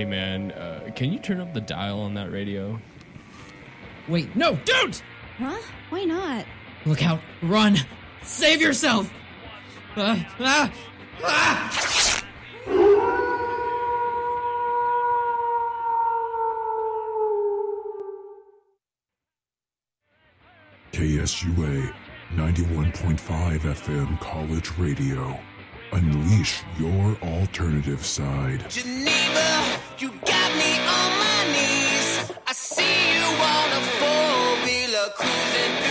Hey man, can you turn up the dial on that radio? Wait, no, don't! Huh? Why not? Look out, run! Save yourself! Uh, ah, ah! KSUA 91.5 FM College Radio. Unleash your alternative side. Geneva, you got me on my knees. I see you on a four wheeler cruising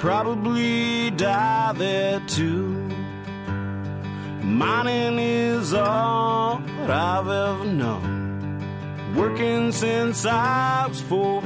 probably die there too. Mining is all I've ever known, working since I was four.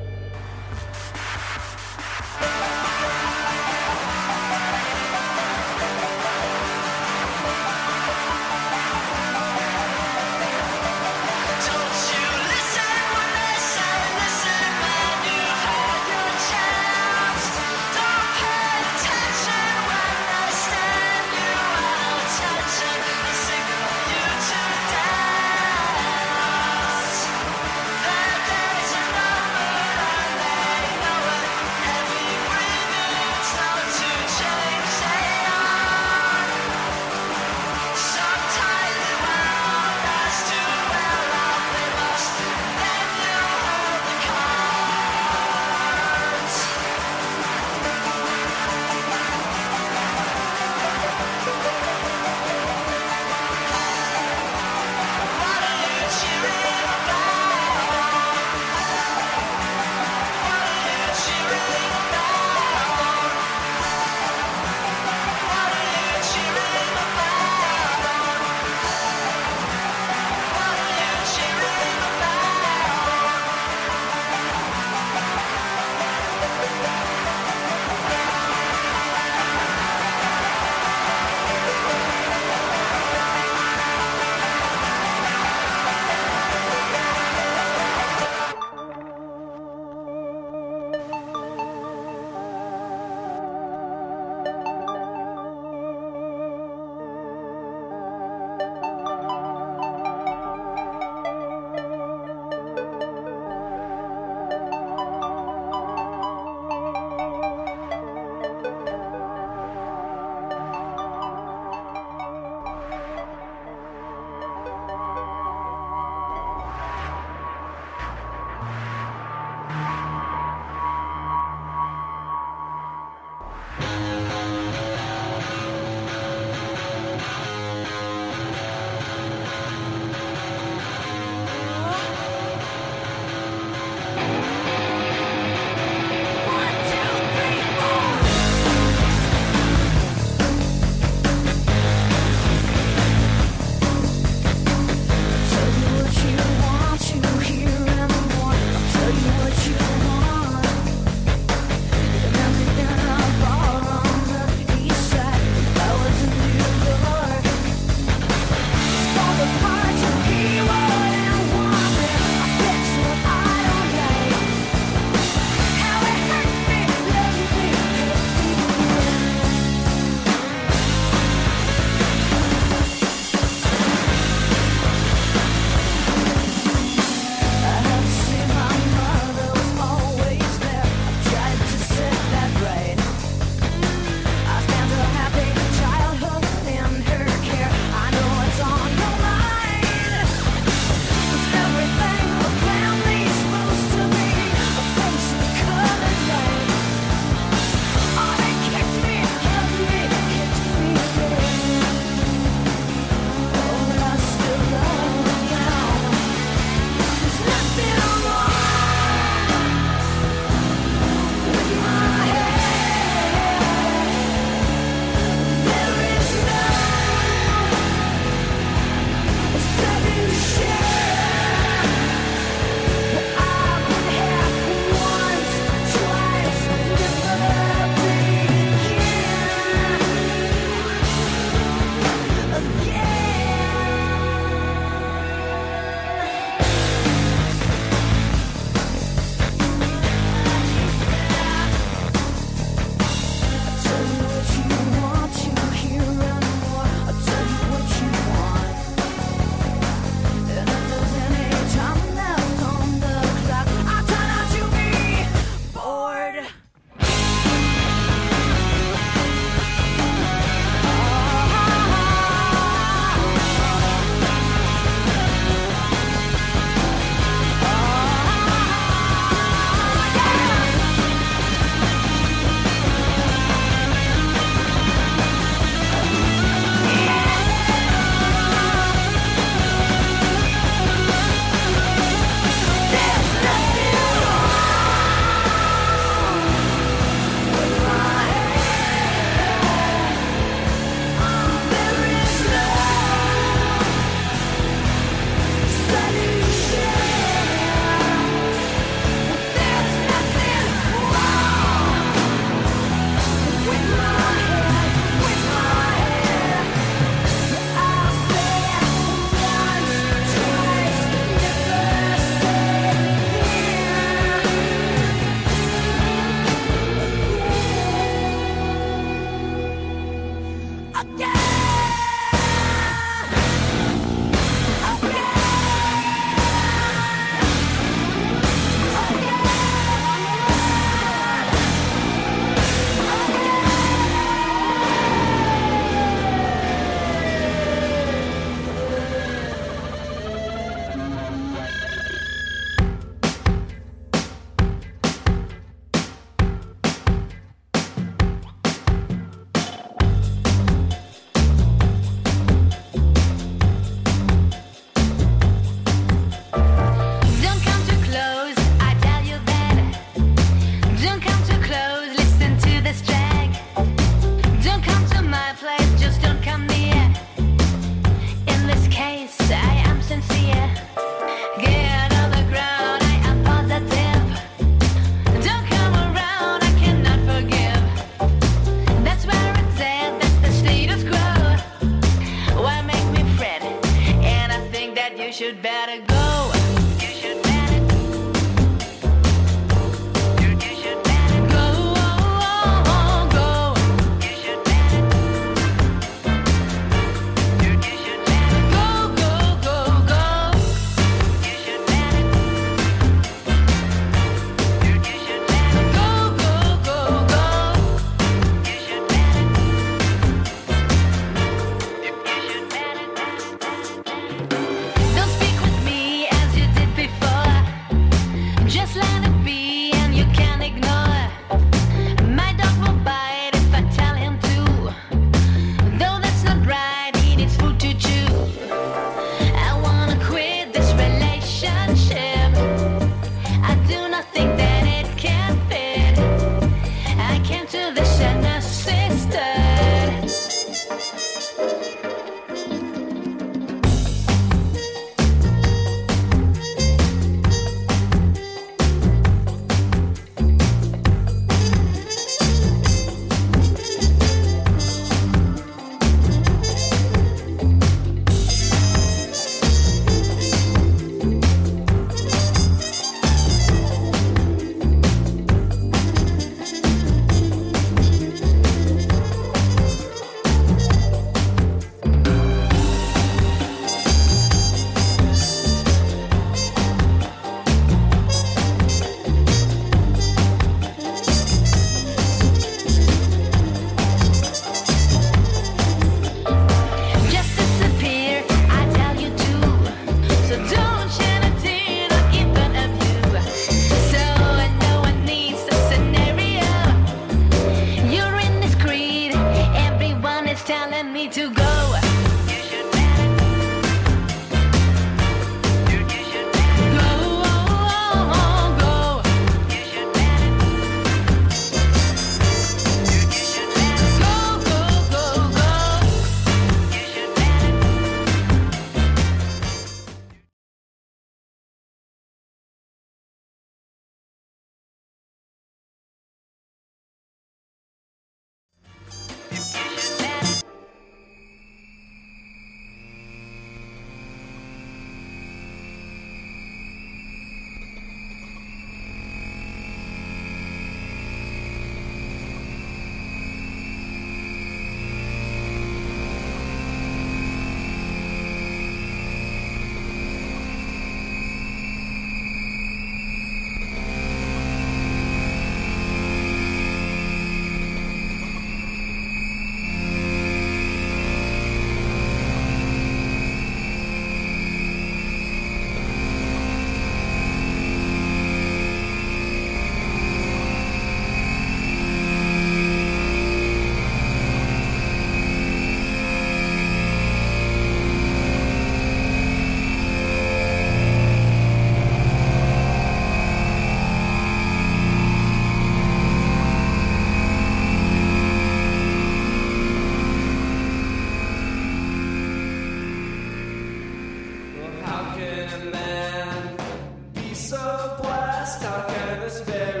Can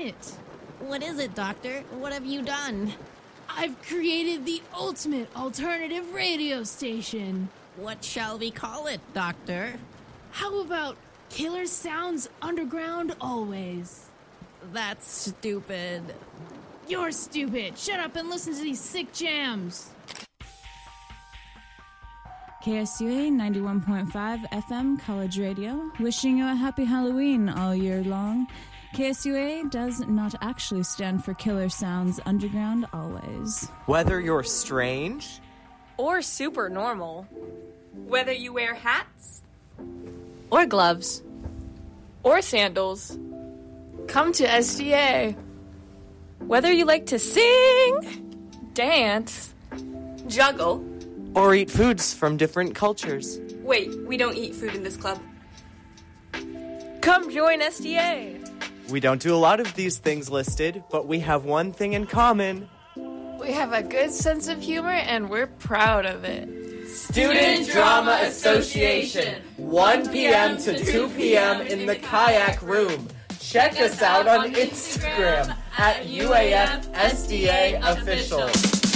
finally it. What is it, Doctor? What have you done? I've created the ultimate alternative radio station. What shall we call it, Doctor? How about Killer Sounds Underground Always? That's stupid. You're stupid. Shut up and listen to these sick jams. KSUA 91.5 FM College Radio, wishing you a happy Halloween all year long. KSUA does not actually stand for Killer Sounds Underground Always. Whether you're strange, or super normal. Whether you wear hats, or gloves, or sandals, come to SDA. Whether you like to sing, dance, juggle, or eat foods from different cultures. Wait, we don't eat food in this club. Come join SDA. We don't do a lot of these things listed, but we have one thing in common. We have a good sense of humor and we're proud of it. Student Drama Association, 1 p.m. to 2 p.m. in the kayak room. Check us out on Instagram at UAF SDA Official.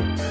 Bye.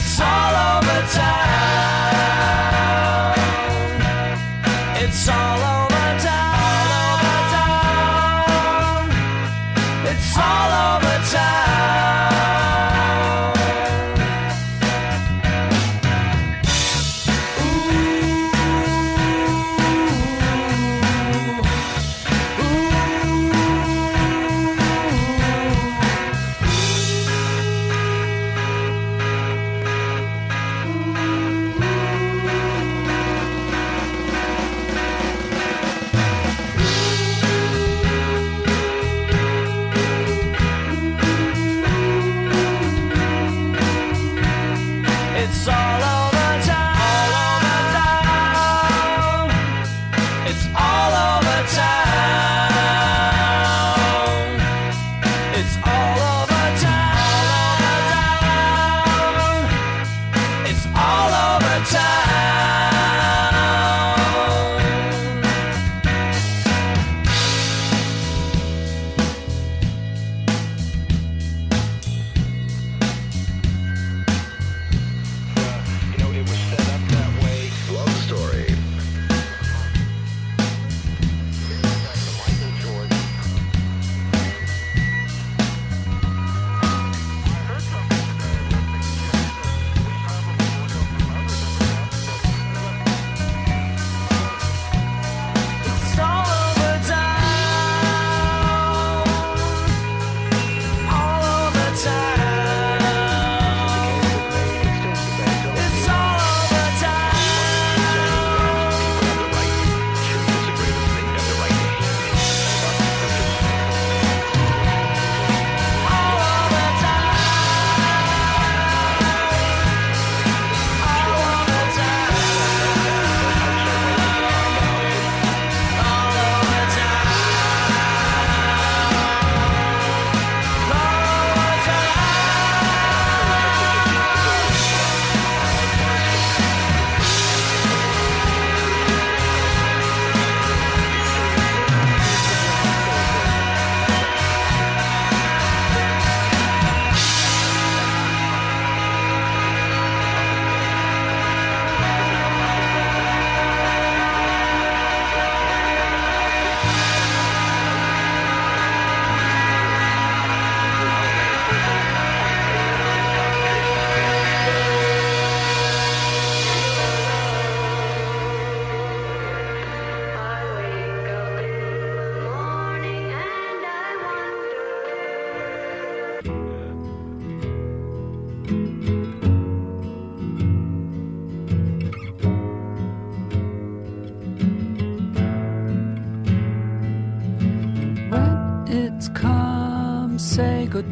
it's all over time.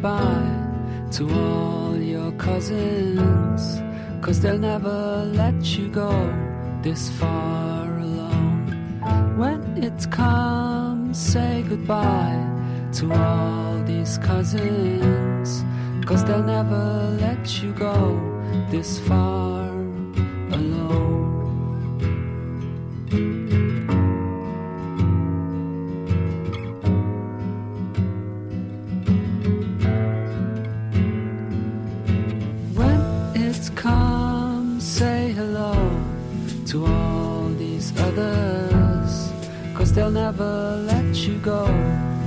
goodbye. They'll never let you go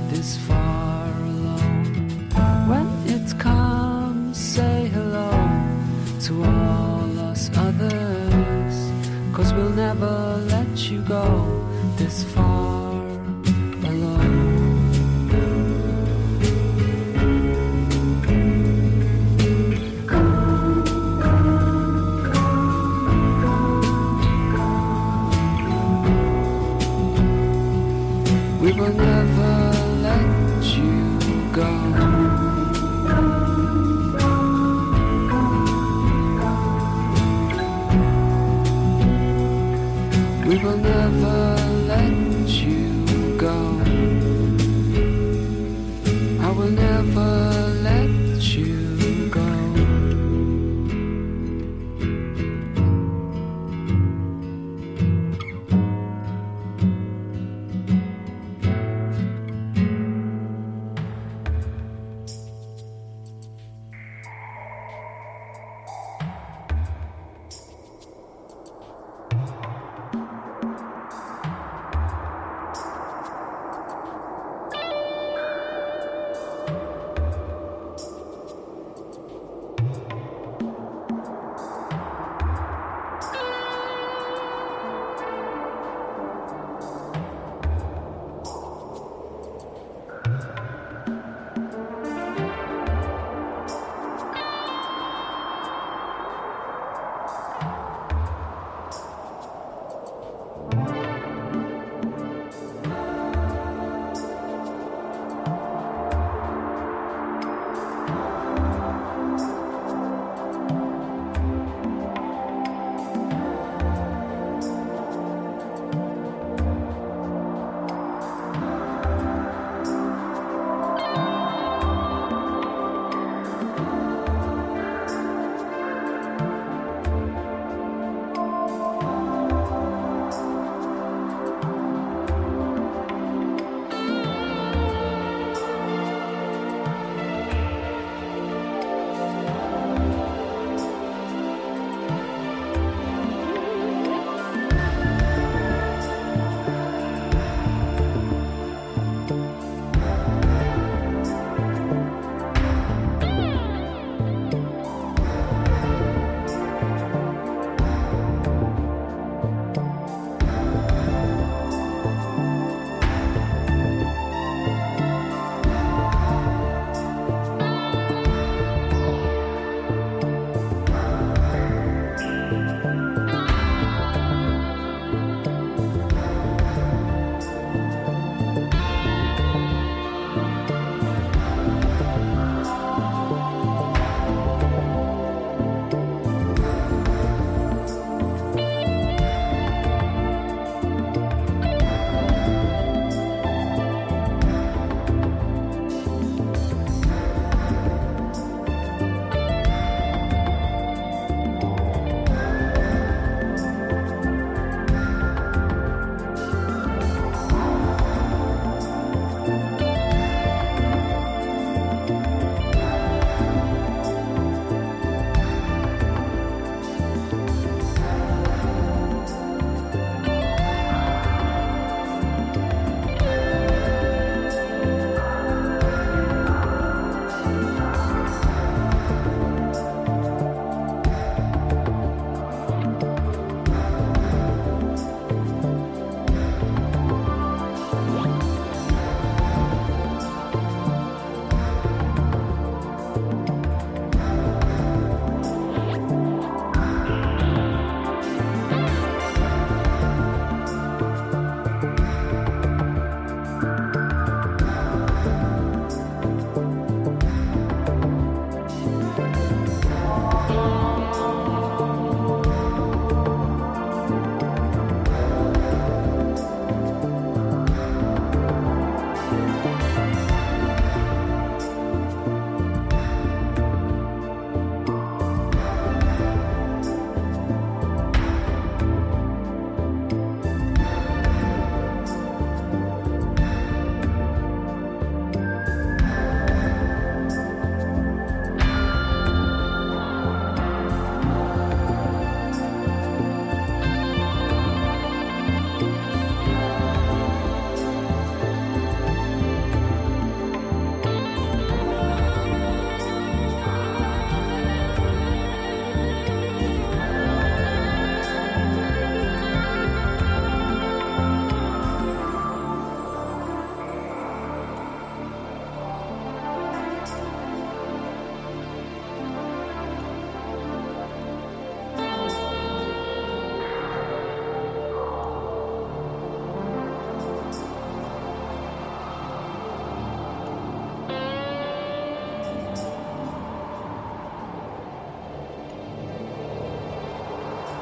this far alone. When it comes, say hello to all us others. Cause we'll never let you go.